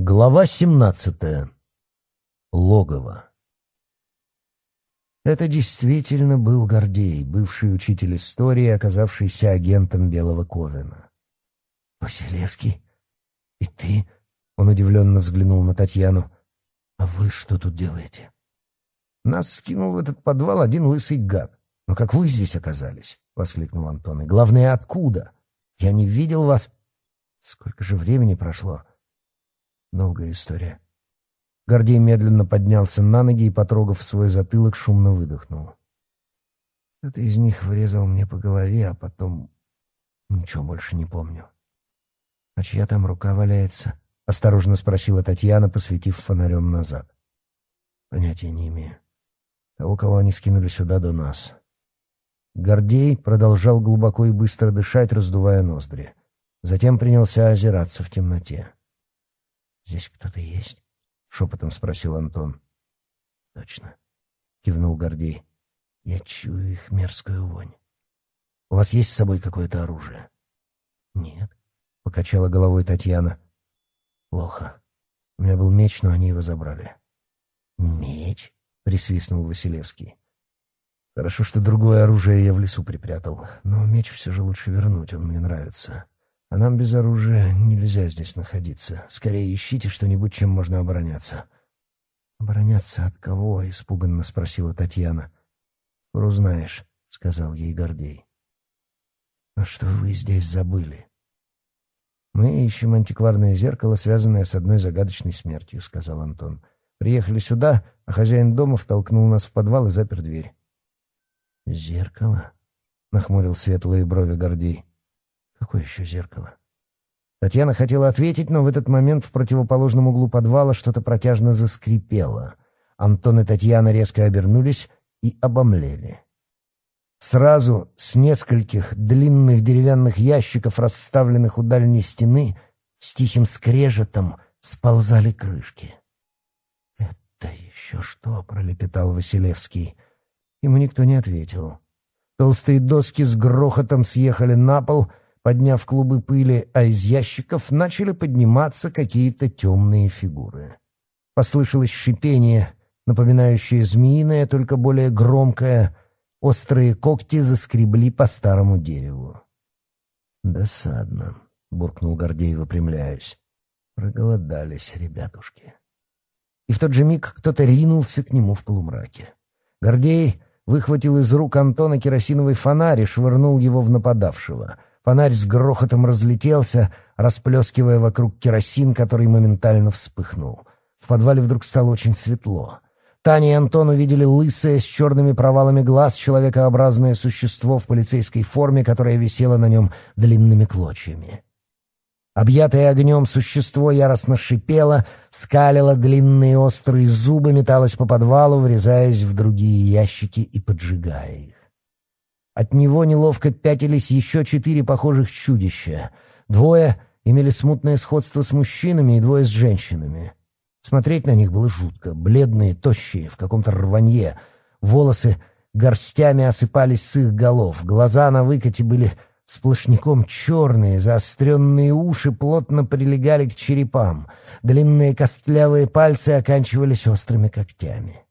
Глава 17. Логово. Это действительно был Гордей, бывший учитель истории, оказавшийся агентом Белого Ковена. «Василевский? И ты?» — он удивленно взглянул на Татьяну. «А вы что тут делаете?» «Нас скинул в этот подвал один лысый гад. Но как вы здесь оказались?» — воскликнул Антон. «И главное, откуда? Я не видел вас...» «Сколько же времени прошло?» долгая история». Гордей медленно поднялся на ноги и, потрогав свой затылок, шумно выдохнул. Кто-то из них врезал мне по голове, а потом... Ничего больше не помню. «А чья там рука валяется?» — осторожно спросила Татьяна, посветив фонарем назад. «Понятия не имею. Того, кого они скинули сюда до нас». Гордей продолжал глубоко и быстро дышать, раздувая ноздри. Затем принялся озираться в темноте. Здесь кто-то есть? Шепотом спросил Антон. Точно. Кивнул Гордей. Я чую их мерзкую вонь. У вас есть с собой какое-то оружие? Нет. Покачала головой Татьяна. Плохо. У меня был меч, но они его забрали. Меч? Присвистнул Василевский. Хорошо, что другое оружие я в лесу припрятал, но меч все же лучше вернуть, он мне нравится. А нам без оружия нельзя здесь находиться. Скорее ищите что-нибудь, чем можно обороняться». «Обороняться от кого?» — испуганно спросила Татьяна. «Скоро узнаешь», — сказал ей Гордей. «А что вы здесь забыли?» «Мы ищем антикварное зеркало, связанное с одной загадочной смертью», — сказал Антон. «Приехали сюда, а хозяин дома втолкнул нас в подвал и запер дверь». «Зеркало?» — нахмурил светлые брови Гордей. Какое еще зеркало? Татьяна хотела ответить, но в этот момент в противоположном углу подвала что-то протяжно заскрипело. Антон и Татьяна резко обернулись и обомлели. Сразу с нескольких длинных деревянных ящиков, расставленных у дальней стены, с тихим скрежетом сползали крышки. «Это еще что?» — пролепетал Василевский. Ему никто не ответил. Толстые доски с грохотом съехали на пол — Подняв клубы пыли, а из ящиков начали подниматься какие-то темные фигуры. Послышалось шипение, напоминающее змеиное, только более громкое. Острые когти заскребли по старому дереву. «Досадно», — буркнул Гордей, выпрямляясь. «Проголодались ребятушки». И в тот же миг кто-то ринулся к нему в полумраке. Гордей выхватил из рук Антона керосиновый фонарь и швырнул его в нападавшего — Фонарь с грохотом разлетелся, расплескивая вокруг керосин, который моментально вспыхнул. В подвале вдруг стало очень светло. Таня и Антон увидели лысое с черными провалами глаз человекообразное существо в полицейской форме, которое висело на нем длинными клочьями. Объятое огнем существо яростно шипело, скалило длинные острые зубы, металось по подвалу, врезаясь в другие ящики и поджигая их. От него неловко пятились еще четыре похожих чудища. Двое имели смутное сходство с мужчинами и двое с женщинами. Смотреть на них было жутко. Бледные, тощие, в каком-то рванье. Волосы горстями осыпались с их голов. Глаза на выкате были сплошняком черные, заостренные уши плотно прилегали к черепам. Длинные костлявые пальцы оканчивались острыми когтями.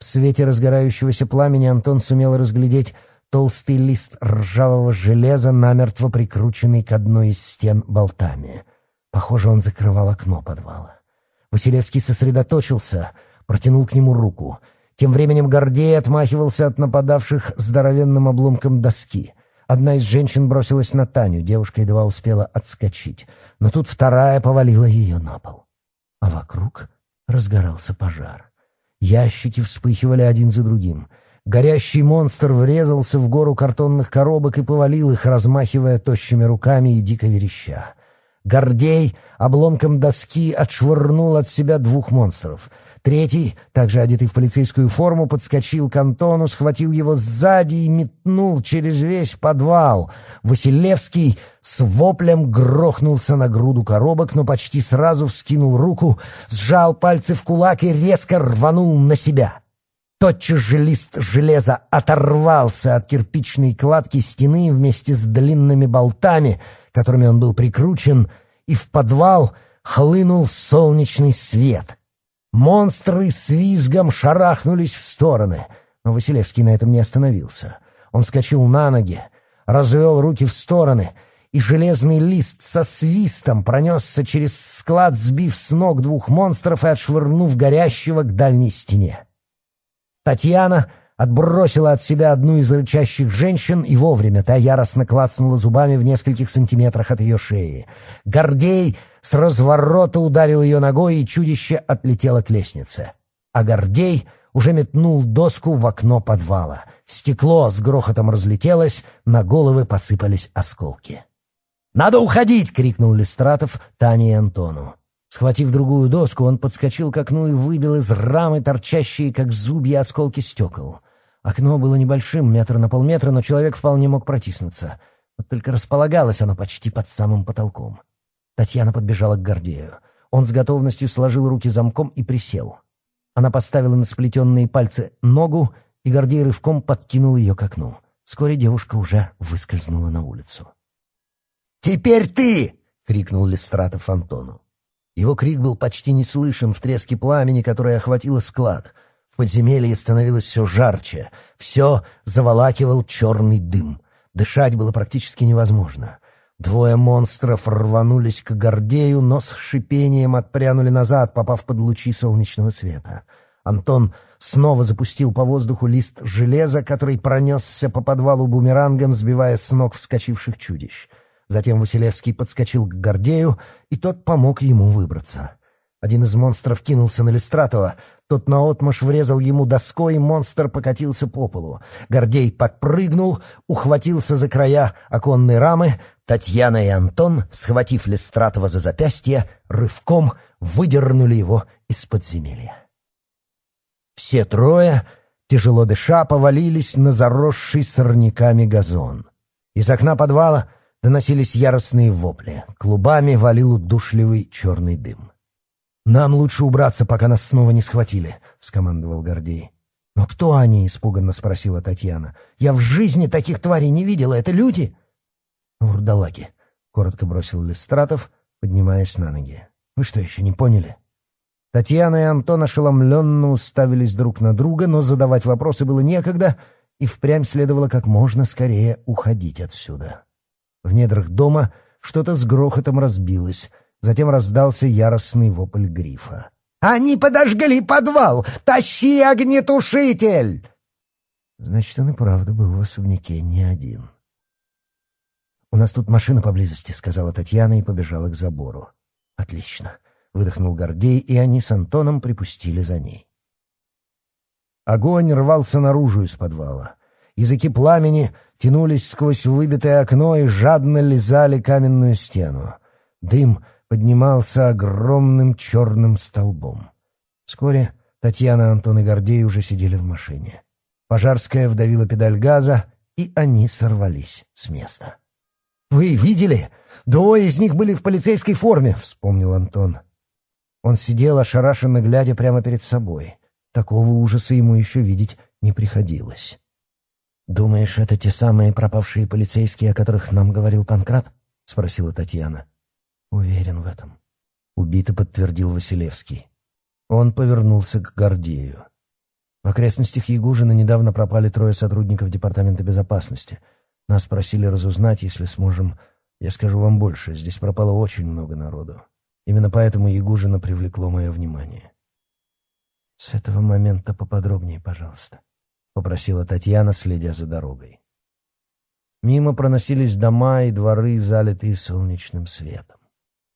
В свете разгорающегося пламени Антон сумел разглядеть Толстый лист ржавого железа намертво прикрученный к одной из стен болтами. Похоже, он закрывал окно подвала. Василевский сосредоточился, протянул к нему руку. Тем временем Гордей отмахивался от нападавших здоровенным обломком доски. Одна из женщин бросилась на Таню, девушка едва успела отскочить, но тут вторая повалила ее на пол. А вокруг разгорался пожар. Ящики вспыхивали один за другим — Горящий монстр врезался в гору картонных коробок и повалил их, размахивая тощими руками и дико вереща. Гордей обломком доски отшвырнул от себя двух монстров. Третий, также одетый в полицейскую форму, подскочил к Антону, схватил его сзади и метнул через весь подвал. Василевский с воплем грохнулся на груду коробок, но почти сразу вскинул руку, сжал пальцы в кулак и резко рванул на себя — Тотчас же лист железа оторвался от кирпичной кладки стены вместе с длинными болтами, которыми он был прикручен, и в подвал хлынул солнечный свет. Монстры с визгом шарахнулись в стороны, но Василевский на этом не остановился. Он скочил на ноги, развел руки в стороны, и железный лист со свистом пронесся через склад, сбив с ног двух монстров и отшвырнув горящего к дальней стене. Татьяна отбросила от себя одну из рычащих женщин, и вовремя та яростно клацнула зубами в нескольких сантиметрах от ее шеи. Гордей с разворота ударил ее ногой, и чудище отлетело к лестнице. А Гордей уже метнул доску в окно подвала. Стекло с грохотом разлетелось, на головы посыпались осколки. «Надо уходить!» — крикнул Листратов Тане и Антону. Схватив другую доску, он подскочил к окну и выбил из рамы торчащие, как зубья, осколки стекол. Окно было небольшим, метр на полметра, но человек вполне мог протиснуться. Вот только располагалось оно почти под самым потолком. Татьяна подбежала к Гордею. Он с готовностью сложил руки замком и присел. Она поставила на сплетенные пальцы ногу, и Гордей рывком подкинул ее к окну. Вскоре девушка уже выскользнула на улицу. «Теперь ты!» — крикнул Листратов Антону. Его крик был почти неслышен в треске пламени, которое охватило склад. В подземелье становилось все жарче, все заволакивал черный дым. Дышать было практически невозможно. Двое монстров рванулись к Гордею, но с шипением отпрянули назад, попав под лучи солнечного света. Антон снова запустил по воздуху лист железа, который пронесся по подвалу бумерангом, сбивая с ног вскочивших чудищ — Затем Василевский подскочил к Гордею, и тот помог ему выбраться. Один из монстров кинулся на Листратова. Тот наотмашь врезал ему доской, и монстр покатился по полу. Гордей подпрыгнул, ухватился за края оконной рамы. Татьяна и Антон, схватив Листратова за запястье, рывком выдернули его из подземелья. Все трое, тяжело дыша, повалились на заросший сорняками газон. Из окна подвала — Доносились яростные вопли. Клубами валил удушливый черный дым. «Нам лучше убраться, пока нас снова не схватили», — скомандовал Гордей. «Но кто они?» — испуганно спросила Татьяна. «Я в жизни таких тварей не видела. Это люди?» «Вурдалаки», — коротко бросил Листратов, поднимаясь на ноги. «Вы что, еще не поняли?» Татьяна и Антон ошеломленно уставились друг на друга, но задавать вопросы было некогда, и впрямь следовало как можно скорее уходить отсюда. В недрах дома что-то с грохотом разбилось. Затем раздался яростный вопль грифа. «Они подожгли подвал! Тащи огнетушитель!» Значит, он и правда был в особняке не один. «У нас тут машина поблизости», — сказала Татьяна и побежала к забору. «Отлично», — выдохнул Гордей, и они с Антоном припустили за ней. Огонь рвался наружу из подвала. Языки пламени тянулись сквозь выбитое окно и жадно лизали каменную стену. Дым поднимался огромным черным столбом. Вскоре Татьяна, Антон и Гордей уже сидели в машине. Пожарская вдавила педаль газа, и они сорвались с места. «Вы видели? Двое из них были в полицейской форме», — вспомнил Антон. Он сидел, ошарашенно глядя прямо перед собой. Такого ужаса ему еще видеть не приходилось. «Думаешь, это те самые пропавшие полицейские, о которых нам говорил Панкрат?» — спросила Татьяна. «Уверен в этом», — убито подтвердил Василевский. Он повернулся к Гордею. В окрестностях Ягужина недавно пропали трое сотрудников Департамента безопасности. Нас просили разузнать, если сможем. Я скажу вам больше, здесь пропало очень много народу. Именно поэтому Ягужина привлекло мое внимание. С этого момента поподробнее, пожалуйста. — попросила Татьяна, следя за дорогой. Мимо проносились дома и дворы, залитые солнечным светом.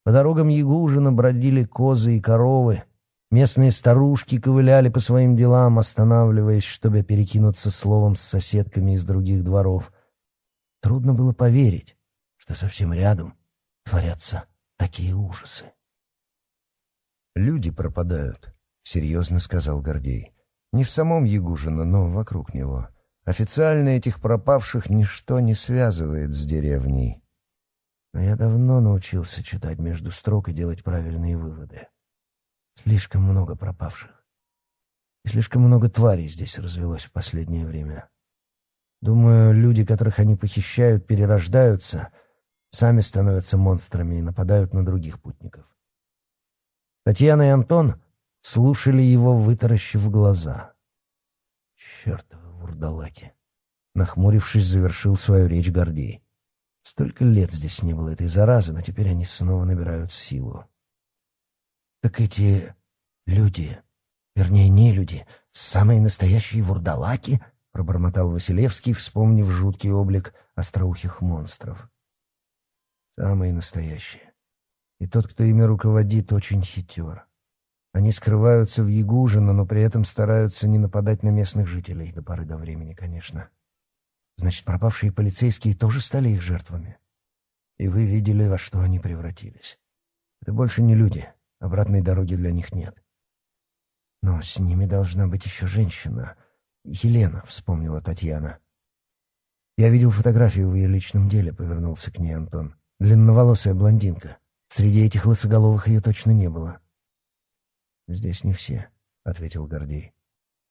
По дорогам Ягужина бродили козы и коровы. Местные старушки ковыляли по своим делам, останавливаясь, чтобы перекинуться словом с соседками из других дворов. Трудно было поверить, что совсем рядом творятся такие ужасы. «Люди пропадают», — серьезно сказал Гордей. Не в самом Ягужино, но вокруг него. Официально этих пропавших ничто не связывает с деревней. Но я давно научился читать между строк и делать правильные выводы. Слишком много пропавших. И слишком много тварей здесь развелось в последнее время. Думаю, люди, которых они похищают, перерождаются, сами становятся монстрами и нападают на других путников. Татьяна и Антон — слушали его, вытаращив глаза. «Чертовы вурдалаки!» Нахмурившись, завершил свою речь Гордей. Столько лет здесь не было этой заразы, но теперь они снова набирают силу. «Так эти люди, вернее, не люди, самые настоящие вурдалаки!» пробормотал Василевский, вспомнив жуткий облик остроухих монстров. «Самые настоящие. И тот, кто ими руководит, очень хитер. Они скрываются в Ягужино, но при этом стараются не нападать на местных жителей до поры до времени, конечно. Значит, пропавшие полицейские тоже стали их жертвами. И вы видели, во что они превратились. Это больше не люди. Обратной дороги для них нет. Но с ними должна быть еще женщина. Елена, вспомнила Татьяна. Я видел фотографию в ее личном деле, повернулся к ней Антон. Длинноволосая блондинка. Среди этих лысоголовых ее точно не было. — Здесь не все, — ответил Гордей.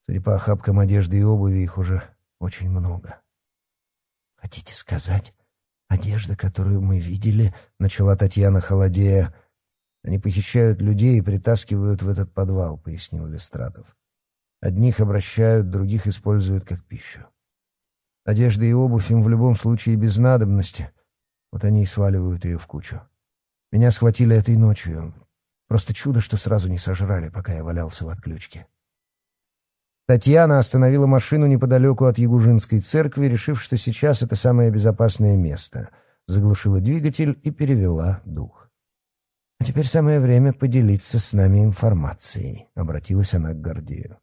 Среди охапкам одежды и обуви их уже очень много. — Хотите сказать, одежда, которую мы видели, — начала Татьяна холодея. — Они похищают людей и притаскивают в этот подвал, — пояснил Лестратов. Одних обращают, других используют как пищу. Одежда и обувь им в любом случае без надобности. Вот они и сваливают ее в кучу. Меня схватили этой ночью. Просто чудо, что сразу не сожрали, пока я валялся в отключке. Татьяна остановила машину неподалеку от Ягужинской церкви, решив, что сейчас это самое безопасное место. Заглушила двигатель и перевела дух. «А теперь самое время поделиться с нами информацией», — обратилась она к Гордею.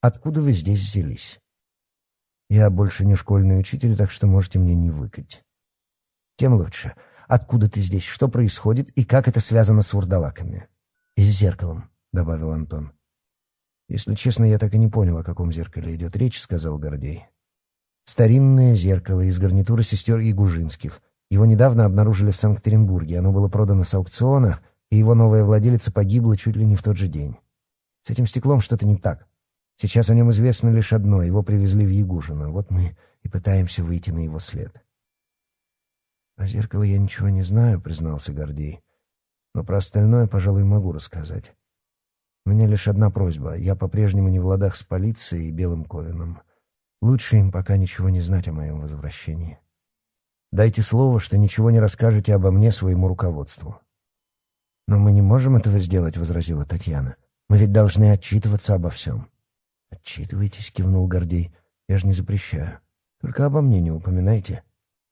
«Откуда вы здесь взялись?» «Я больше не школьный учитель, так что можете мне не выкать». «Тем лучше. Откуда ты здесь? Что происходит? И как это связано с вурдалаками?» без зеркалом», — добавил Антон. «Если честно, я так и не понял, о каком зеркале идет речь», — сказал Гордей. «Старинное зеркало из гарнитуры сестер Ягужинских. Его недавно обнаружили в Санкт-Петербурге. Оно было продано с аукциона, и его новая владелица погибла чуть ли не в тот же день. С этим стеклом что-то не так. Сейчас о нем известно лишь одно — его привезли в Ягужино. Вот мы и пытаемся выйти на его след». «О зеркало я ничего не знаю», — признался Гордей. Но про остальное, пожалуй, могу рассказать. У меня лишь одна просьба. Я по-прежнему не в ладах с полицией и Белым Ковином. Лучше им пока ничего не знать о моем возвращении. Дайте слово, что ничего не расскажете обо мне своему руководству. Но мы не можем этого сделать, — возразила Татьяна. Мы ведь должны отчитываться обо всем. Отчитывайтесь, — кивнул Гордей. Я же не запрещаю. Только обо мне не упоминайте.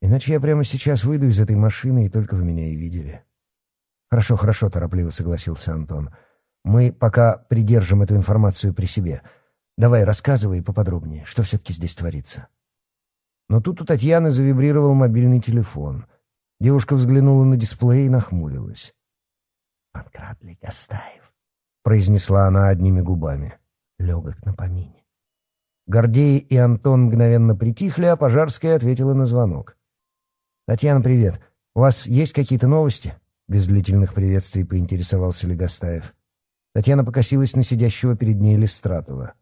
Иначе я прямо сейчас выйду из этой машины, и только вы меня и видели. «Хорошо, хорошо», — торопливо согласился Антон. «Мы пока придержим эту информацию при себе. Давай, рассказывай поподробнее, что все-таки здесь творится». Но тут у Татьяны завибрировал мобильный телефон. Девушка взглянула на дисплей и нахмурилась. «Панкрат Легостаев», — произнесла она одними губами, легок на помине. Гордей и Антон мгновенно притихли, а Пожарская ответила на звонок. «Татьяна, привет. У вас есть какие-то новости?» без длительных приветствий поинтересовался Легостаев. Татьяна покосилась на сидящего перед ней Листратова.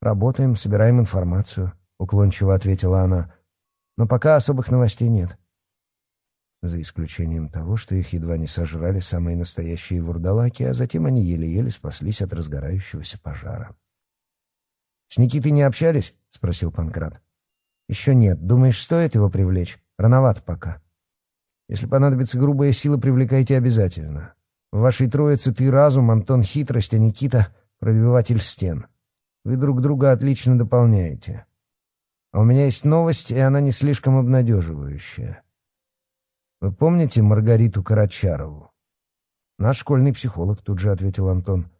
«Работаем, собираем информацию», — уклончиво ответила она. «Но пока особых новостей нет». За исключением того, что их едва не сожрали самые настоящие вурдалаки, а затем они еле-еле спаслись от разгорающегося пожара. «С Никитой не общались?» — спросил Панкрат. «Еще нет. Думаешь, стоит его привлечь? Рановато пока». Если понадобится грубая сила, привлекайте обязательно. В вашей троице ты разум, Антон хитрость, а Никита — пробиватель стен. Вы друг друга отлично дополняете. А у меня есть новость, и она не слишком обнадеживающая. Вы помните Маргариту Карачарову? Наш школьный психолог, тут же ответил Антон.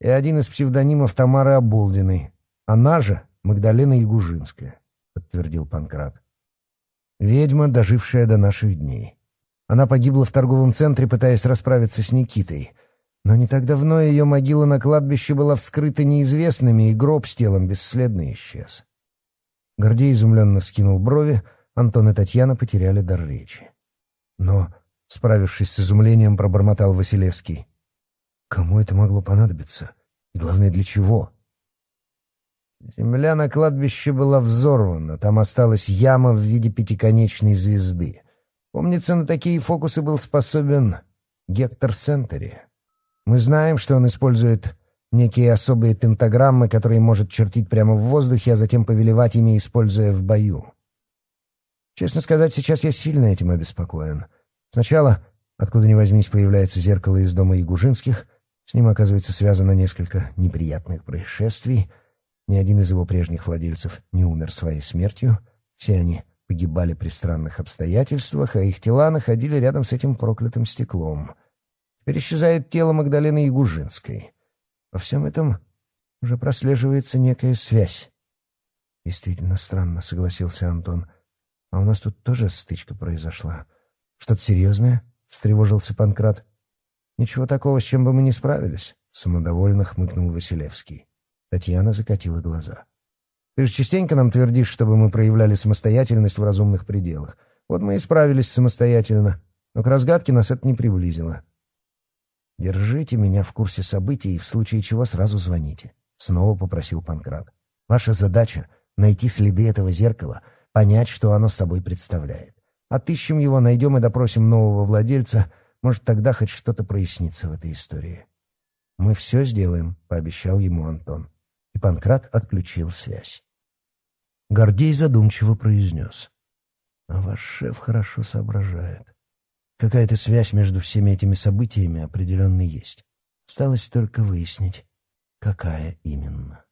И один из псевдонимов Тамары Оболдиной. Она же Магдалена Ягужинская, подтвердил Панкрат. Ведьма, дожившая до наших дней. Она погибла в торговом центре, пытаясь расправиться с Никитой. Но не так давно ее могила на кладбище была вскрыта неизвестными, и гроб с телом бесследно исчез. Гордей изумленно вскинул брови, Антон и Татьяна потеряли дар речи. Но, справившись с изумлением, пробормотал Василевский. «Кому это могло понадобиться? И главное, для чего?» Земля на кладбище была взорвана, там осталась яма в виде пятиконечной звезды. Помнится, на такие фокусы был способен Гектор Сентери. Мы знаем, что он использует некие особые пентаграммы, которые может чертить прямо в воздухе, а затем повелевать ими, используя в бою. Честно сказать, сейчас я сильно этим обеспокоен. Сначала, откуда ни возьмись, появляется зеркало из дома Ягужинских, с ним оказывается связано несколько неприятных происшествий — ни один из его прежних владельцев не умер своей смертью. Все они погибали при странных обстоятельствах, а их тела находили рядом с этим проклятым стеклом. Теперь исчезает тело Магдалины Ягужинской. Во всем этом уже прослеживается некая связь. «Действительно странно», — согласился Антон. «А у нас тут тоже стычка произошла. Что-то серьезное?» — встревожился Панкрат. «Ничего такого, с чем бы мы не справились», — самодовольно хмыкнул Василевский. Татьяна закатила глаза. «Ты же частенько нам твердишь, чтобы мы проявляли самостоятельность в разумных пределах. Вот мы и справились самостоятельно, но к разгадке нас это не приблизило». «Держите меня в курсе событий и в случае чего сразу звоните», — снова попросил Панкрат. «Ваша задача — найти следы этого зеркала, понять, что оно собой представляет. Отыщем его, найдем и допросим нового владельца. Может, тогда хоть что-то прояснится в этой истории». «Мы все сделаем», — пообещал ему Антон и Панкрат отключил связь. Гордей задумчиво произнес. «А ваш шеф хорошо соображает. Какая-то связь между всеми этими событиями определенно есть. Осталось только выяснить, какая именно».